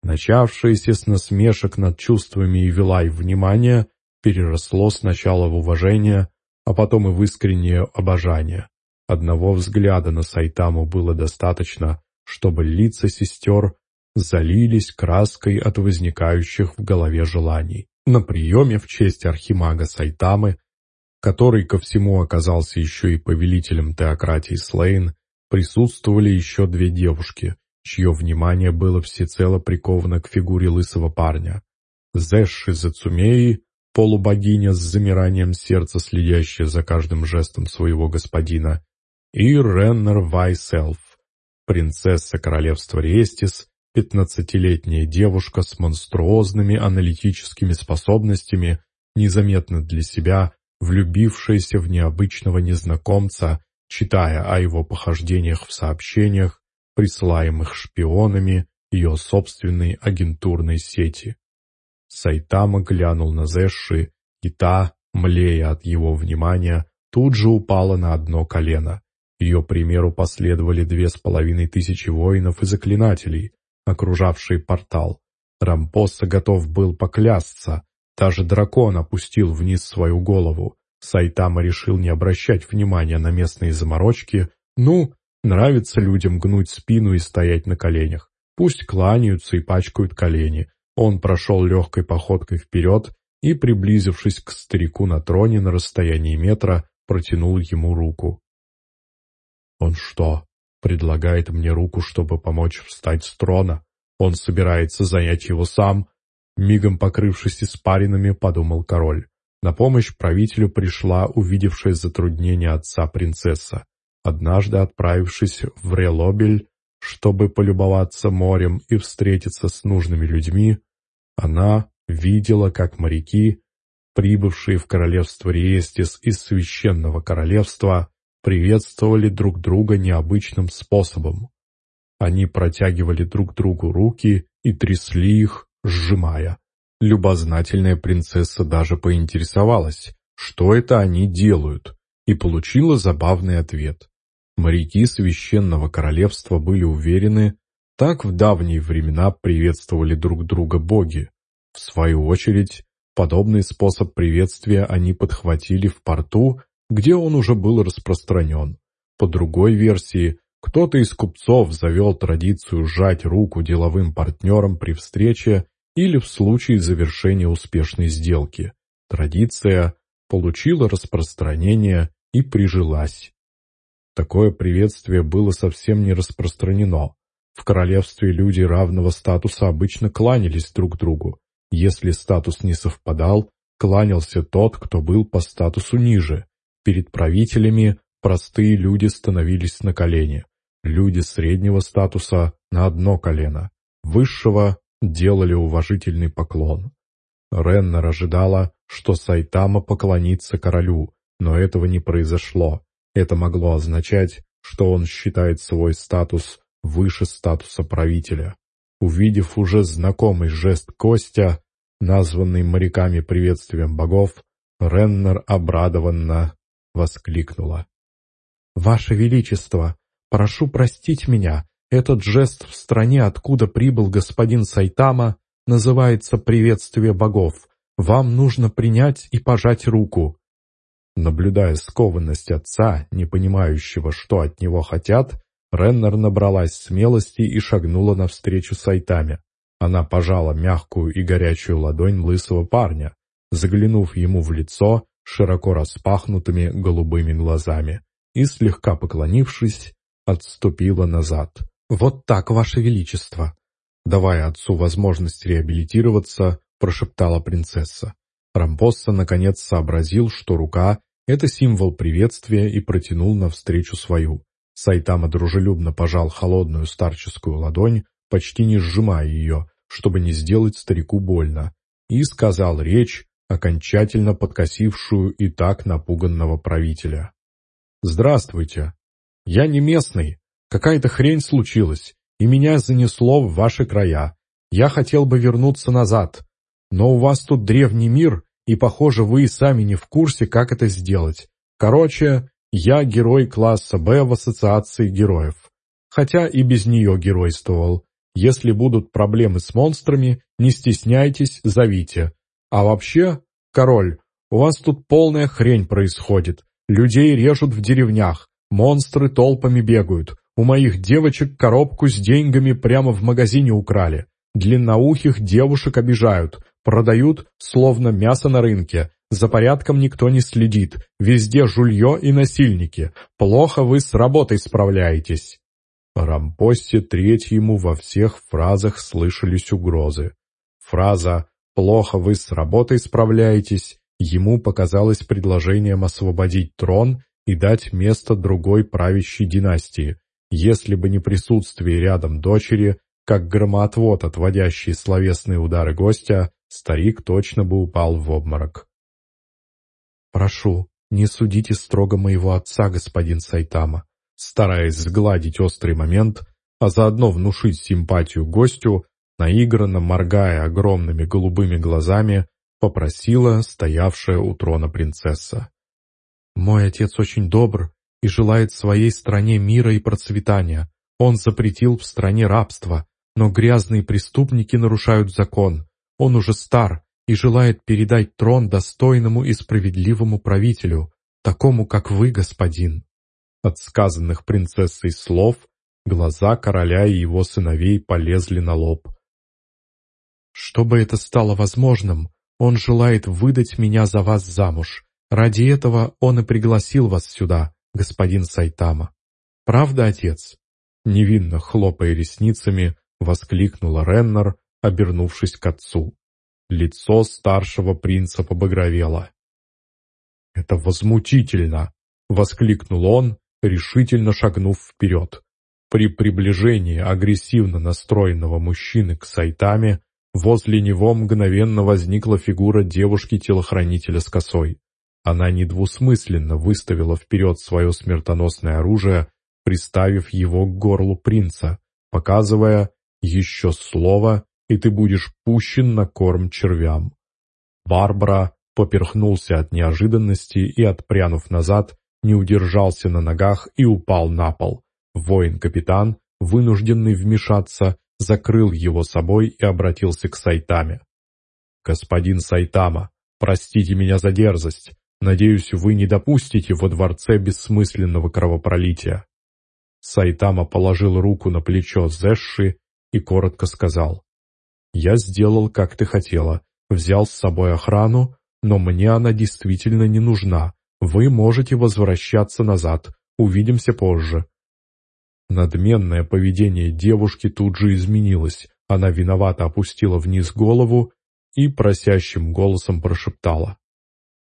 Начавшееся с насмешек над чувствами и Вилай внимание переросло сначала в уважение, а потом и в искреннее обожание. Одного взгляда на Сайтаму было достаточно, чтобы лица сестер залились краской от возникающих в голове желаний. На приеме в честь архимага Сайтамы который ко всему оказался еще и повелителем теократии Слейн, присутствовали еще две девушки, чье внимание было всецело приковано к фигуре лысого парня. Зэши Зацумеи, полубогиня с замиранием сердца, следящая за каждым жестом своего господина, и Реннер Вайселф, принцесса королевства Рестис, пятнадцатилетняя девушка с монструозными аналитическими способностями, незаметно для себя, влюбившаяся в необычного незнакомца, читая о его похождениях в сообщениях, присылаемых шпионами ее собственной агентурной сети. Сайтама глянул на Зэши, и та, млея от его внимания, тут же упала на одно колено. Ее примеру последовали две с половиной тысячи воинов и заклинателей, окружавшие портал. Рампоса готов был поклясться, даже дракон опустил вниз свою голову. Сайтама решил не обращать внимания на местные заморочки. Ну, нравится людям гнуть спину и стоять на коленях. Пусть кланяются и пачкают колени. Он прошел легкой походкой вперед и, приблизившись к старику на троне на расстоянии метра, протянул ему руку. «Он что, предлагает мне руку, чтобы помочь встать с трона? Он собирается занять его сам?» Мигом покрывшись испаринами, подумал король. На помощь правителю пришла увидевшая затруднение отца принцесса. Однажды отправившись в Релобель, чтобы полюбоваться морем и встретиться с нужными людьми, она видела, как моряки, прибывшие в королевство Риестис из священного королевства, приветствовали друг друга необычным способом. Они протягивали друг другу руки и трясли их, сжимая. Любознательная принцесса даже поинтересовалась, что это они делают, и получила забавный ответ. Моряки священного королевства были уверены, так в давние времена приветствовали друг друга боги. В свою очередь, подобный способ приветствия они подхватили в порту, где он уже был распространен. По другой версии, кто-то из купцов завел традицию сжать руку деловым партнерам при встрече или в случае завершения успешной сделки. Традиция, получила распространение и прижилась. Такое приветствие было совсем не распространено. В королевстве люди равного статуса обычно кланялись друг другу. Если статус не совпадал, кланялся тот, кто был по статусу ниже. Перед правителями простые люди становились на колени. Люди среднего статуса на одно колено. Высшего делали уважительный поклон. Реннер ожидала, что Сайтама поклонится королю, но этого не произошло. Это могло означать, что он считает свой статус выше статуса правителя. Увидев уже знакомый жест Костя, названный моряками приветствием богов, Реннер обрадованно воскликнула. «Ваше Величество, прошу простить меня, этот жест в стране, откуда прибыл господин Сайтама, называется «приветствие богов». Вам нужно принять и пожать руку». Наблюдая скованность отца, не понимающего, что от него хотят, Реннер набралась смелости и шагнула навстречу Сайтаме. Она пожала мягкую и горячую ладонь лысого парня, заглянув ему в лицо широко распахнутыми голубыми глазами, и, слегка поклонившись, отступила назад. «Вот так, Ваше Величество!» Давая отцу возможность реабилитироваться, прошептала принцесса. Рампосса наконец сообразил, что рука — это символ приветствия и протянул навстречу свою. Сайтама дружелюбно пожал холодную старческую ладонь, почти не сжимая ее, чтобы не сделать старику больно, и сказал речь, окончательно подкосившую и так напуганного правителя. «Здравствуйте. Я не местный. Какая-то хрень случилась, и меня занесло в ваши края. Я хотел бы вернуться назад, но у вас тут древний мир, и, похоже, вы и сами не в курсе, как это сделать. Короче, я герой класса Б в ассоциации героев. Хотя и без нее геройствовал. Если будут проблемы с монстрами, не стесняйтесь, зовите. А вообще, король, у вас тут полная хрень происходит. Людей режут в деревнях, монстры толпами бегают. У моих девочек коробку с деньгами прямо в магазине украли. Длинноухих девушек обижают, продают, словно мясо на рынке. За порядком никто не следит, везде жулье и насильники. Плохо вы с работой справляетесь. Рампоссе Третьему во всех фразах слышались угрозы. Фраза «плохо вы с работой справляетесь» ему показалась предложением освободить трон и дать место другой правящей династии, если бы не присутствие рядом дочери, как громоотвод, отводящий словесные удары гостя, старик точно бы упал в обморок. «Прошу, не судите строго моего отца, господин Сайтама», стараясь сгладить острый момент, а заодно внушить симпатию гостю, наигранно моргая огромными голубыми глазами, попросила стоявшая у трона принцесса. «Мой отец очень добр и желает своей стране мира и процветания. Он запретил в стране рабство, но грязные преступники нарушают закон. Он уже стар и желает передать трон достойному и справедливому правителю, такому, как вы, господин». От сказанных принцессой слов глаза короля и его сыновей полезли на лоб. «Чтобы это стало возможным, он желает выдать меня за вас замуж. Ради этого он и пригласил вас сюда, господин Сайтама. Правда, отец?» Невинно хлопая ресницами, воскликнула Реннер, обернувшись к отцу. Лицо старшего принца побагровело. «Это возмутительно!» — воскликнул он, решительно шагнув вперед. При приближении агрессивно настроенного мужчины к Сайтаме возле него мгновенно возникла фигура девушки-телохранителя с косой. Она недвусмысленно выставила вперед свое смертоносное оружие, приставив его к горлу принца, показывая «еще слово, и ты будешь пущен на корм червям». Барбара поперхнулся от неожиданности и, отпрянув назад, не удержался на ногах и упал на пол. Воин-капитан, вынужденный вмешаться, закрыл его собой и обратился к Сайтаме. «Господин Сайтама, простите меня за дерзость. Надеюсь, вы не допустите во дворце бессмысленного кровопролития». Сайтама положил руку на плечо Зэши и коротко сказал. «Я сделал, как ты хотела, взял с собой охрану, но мне она действительно не нужна. Вы можете возвращаться назад. Увидимся позже». Надменное поведение девушки тут же изменилось. Она виновато опустила вниз голову и просящим голосом прошептала.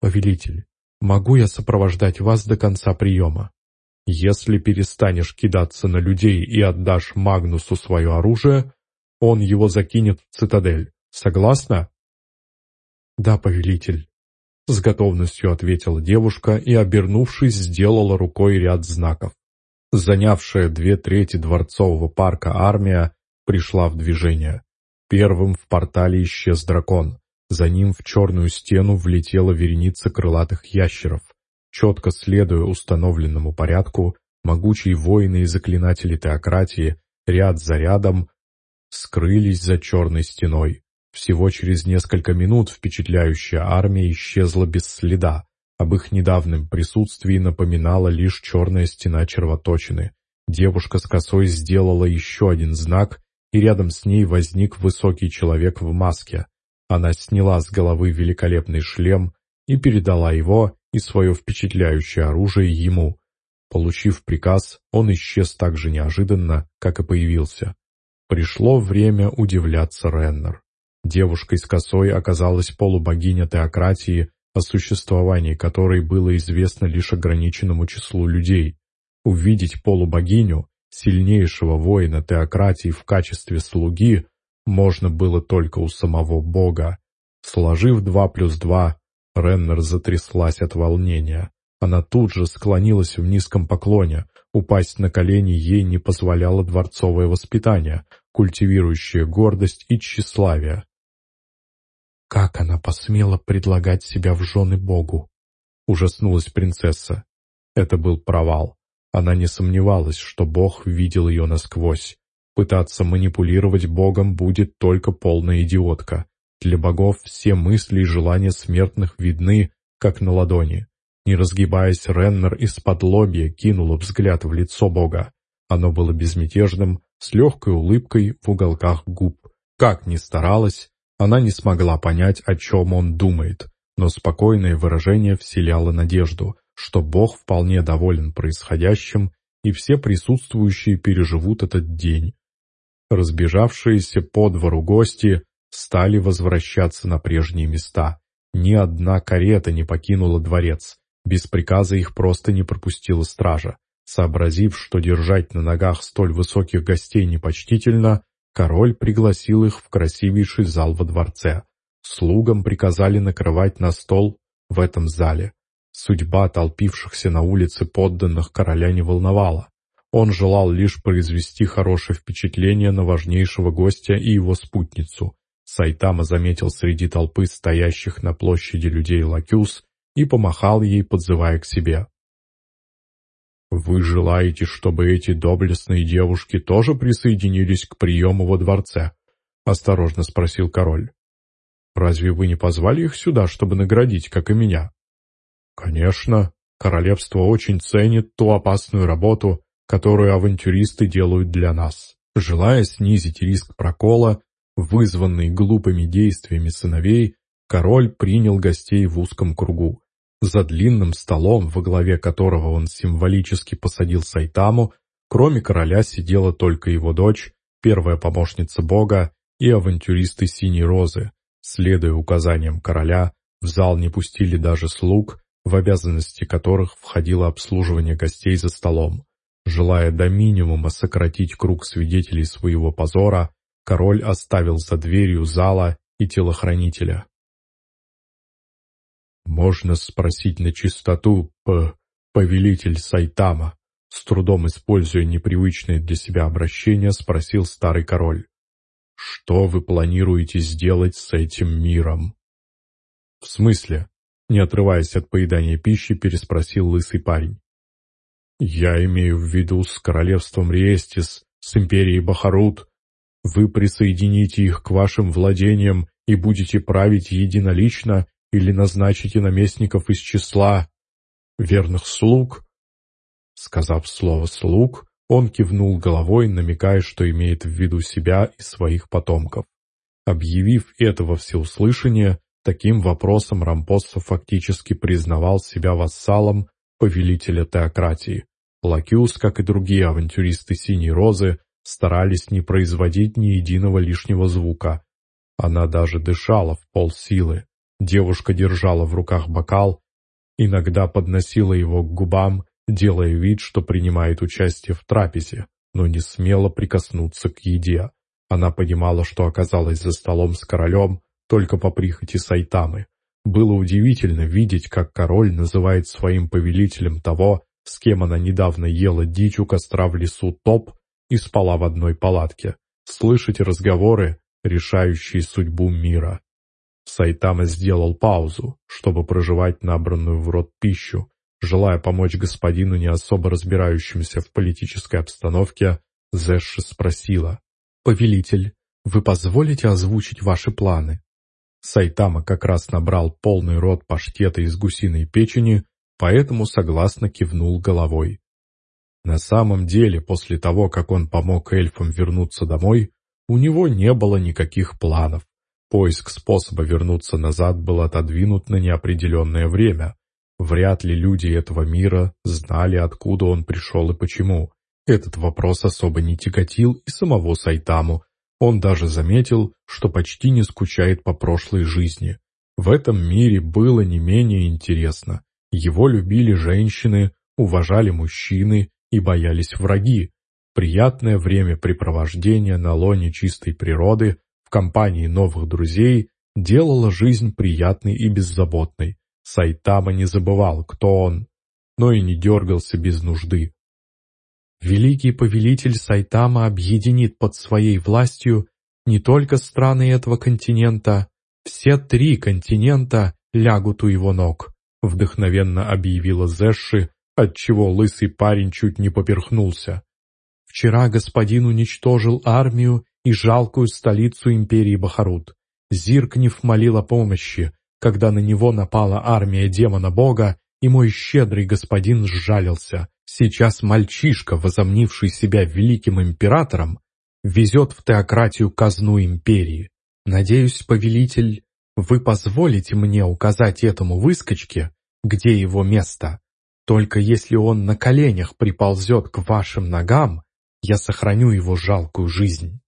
«Повелитель, могу я сопровождать вас до конца приема? Если перестанешь кидаться на людей и отдашь Магнусу свое оружие, он его закинет в цитадель. Согласна?» «Да, повелитель», — с готовностью ответила девушка и, обернувшись, сделала рукой ряд знаков. Занявшая две трети дворцового парка армия пришла в движение. Первым в портале исчез дракон. За ним в черную стену влетела вереница крылатых ящеров. Четко следуя установленному порядку, могучие воины и заклинатели теократии ряд за рядом скрылись за черной стеной. Всего через несколько минут впечатляющая армия исчезла без следа. Об их недавнем присутствии напоминала лишь черная стена червоточины. Девушка с косой сделала еще один знак, и рядом с ней возник высокий человек в маске. Она сняла с головы великолепный шлем и передала его и свое впечатляющее оружие ему. Получив приказ, он исчез так же неожиданно, как и появился. Пришло время удивляться Реннер. Девушкой с косой оказалась полубогиня теократии, о существовании которой было известно лишь ограниченному числу людей. Увидеть полубогиню, сильнейшего воина теократии в качестве слуги, можно было только у самого бога. Сложив два плюс два, Реннер затряслась от волнения. Она тут же склонилась в низком поклоне. Упасть на колени ей не позволяло дворцовое воспитание, культивирующее гордость и тщеславие. Как она посмела предлагать себя в жены Богу? Ужаснулась принцесса. Это был провал. Она не сомневалась, что Бог видел ее насквозь. Пытаться манипулировать Богом будет только полная идиотка. Для богов все мысли и желания смертных видны, как на ладони. Не разгибаясь, Реннер из-под лобья кинула взгляд в лицо Бога. Оно было безмятежным, с легкой улыбкой в уголках губ. Как ни старалась, она не смогла понять, о чем он думает, но спокойное выражение вселяло надежду, что Бог вполне доволен происходящим, и все присутствующие переживут этот день. Разбежавшиеся по двору гости стали возвращаться на прежние места. Ни одна карета не покинула дворец, без приказа их просто не пропустила стража. Сообразив, что держать на ногах столь высоких гостей непочтительно, Король пригласил их в красивейший зал во дворце. Слугам приказали накрывать на стол в этом зале. Судьба толпившихся на улице подданных короля не волновала. Он желал лишь произвести хорошее впечатление на важнейшего гостя и его спутницу. Сайтама заметил среди толпы стоящих на площади людей Лакюс и помахал ей, подзывая к себе. «Вы желаете, чтобы эти доблестные девушки тоже присоединились к приему во дворце?» — осторожно спросил король. «Разве вы не позвали их сюда, чтобы наградить, как и меня?» «Конечно. Королевство очень ценит ту опасную работу, которую авантюристы делают для нас. Желая снизить риск прокола, вызванный глупыми действиями сыновей, король принял гостей в узком кругу. За длинным столом, во главе которого он символически посадил Сайтаму, кроме короля сидела только его дочь, первая помощница бога и авантюристы Синей Розы. Следуя указаниям короля, в зал не пустили даже слуг, в обязанности которых входило обслуживание гостей за столом. Желая до минимума сократить круг свидетелей своего позора, король оставил за дверью зала и телохранителя. «Можно спросить на чистоту, п повелитель Сайтама?» С трудом используя непривычное для себя обращение, спросил старый король. «Что вы планируете сделать с этим миром?» «В смысле?» Не отрываясь от поедания пищи, переспросил лысый парень. «Я имею в виду с королевством Риестис, с империей Бахарут. Вы присоедините их к вашим владениям и будете править единолично или назначите наместников из числа верных слуг?» Сказав слово «слуг», он кивнул головой, намекая, что имеет в виду себя и своих потомков. Объявив это во всеуслышание, Таким вопросом Рампоссо фактически признавал себя вассалом повелителя теократии. Лакиус, как и другие авантюристы Синей Розы, старались не производить ни единого лишнего звука. Она даже дышала в полсилы. Девушка держала в руках бокал, иногда подносила его к губам, делая вид, что принимает участие в трапезе, но не смела прикоснуться к еде. Она понимала, что оказалась за столом с королем только по прихоти Сайтамы. Было удивительно видеть, как король называет своим повелителем того, с кем она недавно ела дичь у костра в лесу топ и спала в одной палатке. Слышать разговоры, решающие судьбу мира. Сайтама сделал паузу, чтобы проживать набранную в рот пищу, желая помочь господину, не особо разбирающемуся в политической обстановке, Зэши спросила. «Повелитель, вы позволите озвучить ваши планы?» Сайтама как раз набрал полный рот паштета из гусиной печени, поэтому согласно кивнул головой. На самом деле, после того, как он помог эльфам вернуться домой, у него не было никаких планов. Поиск способа вернуться назад был отодвинут на неопределенное время. Вряд ли люди этого мира знали, откуда он пришел и почему. Этот вопрос особо не тяготил и самого Сайтаму, он даже заметил, что почти не скучает по прошлой жизни. В этом мире было не менее интересно. Его любили женщины, уважали мужчины и боялись враги. Приятное времяпрепровождение на лоне чистой природы в компании новых друзей делало жизнь приятной и беззаботной. Сайтама не забывал, кто он, но и не дергался без нужды. Великий повелитель Сайтама объединит под своей властью не только страны этого континента, все три континента лягут у его ног, вдохновенно объявила Зэши, отчего лысый парень чуть не поперхнулся. Вчера господин уничтожил армию и жалкую столицу империи Бахарут. Зиркнев молил о помощи, когда на него напала армия демона-бога, и мой щедрый господин сжалился. Сейчас мальчишка, возомнивший себя великим императором, везет в теократию казну империи. Надеюсь, повелитель, вы позволите мне указать этому выскочке, где его место. Только если он на коленях приползет к вашим ногам, я сохраню его жалкую жизнь».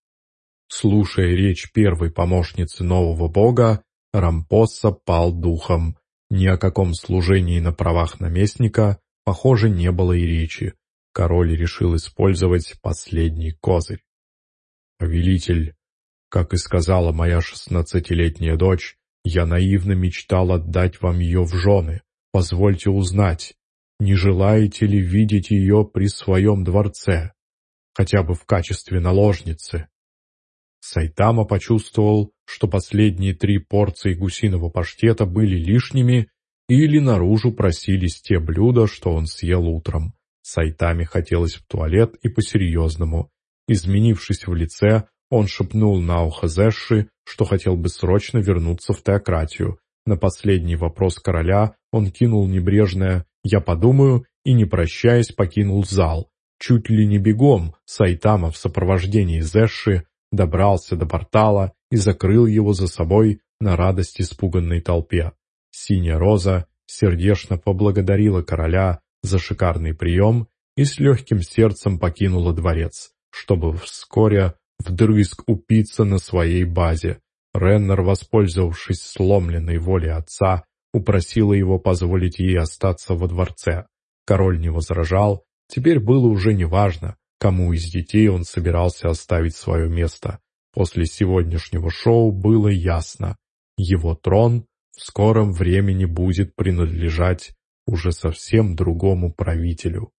Слушая речь первой помощницы нового бога, Рампоса пал духом. Ни о каком служении на правах наместника Похоже, не было и речи. Король решил использовать последний козырь. «Повелитель, как и сказала моя шестнадцатилетняя дочь, я наивно мечтал отдать вам ее в жены. Позвольте узнать, не желаете ли видеть ее при своем дворце, хотя бы в качестве наложницы?» Сайтама почувствовал, что последние три порции гусиного паштета были лишними или наружу просились те блюда, что он съел утром. Сайтами хотелось в туалет и по-серьезному. Изменившись в лице, он шепнул на ухо Зэши, что хотел бы срочно вернуться в теократию. На последний вопрос короля он кинул небрежное «я подумаю» и, не прощаясь, покинул зал. Чуть ли не бегом Сайтама в сопровождении Зэши добрался до портала и закрыл его за собой на радость испуганной толпе. Синяя роза сердечно поблагодарила короля за шикарный прием и с легким сердцем покинула дворец, чтобы вскоре вдрызг упиться на своей базе. Реннер, воспользовавшись сломленной волей отца, упросила его позволить ей остаться во дворце. Король не возражал, теперь было уже неважно, кому из детей он собирался оставить свое место. После сегодняшнего шоу было ясно, его трон в скором времени будет принадлежать уже совсем другому правителю.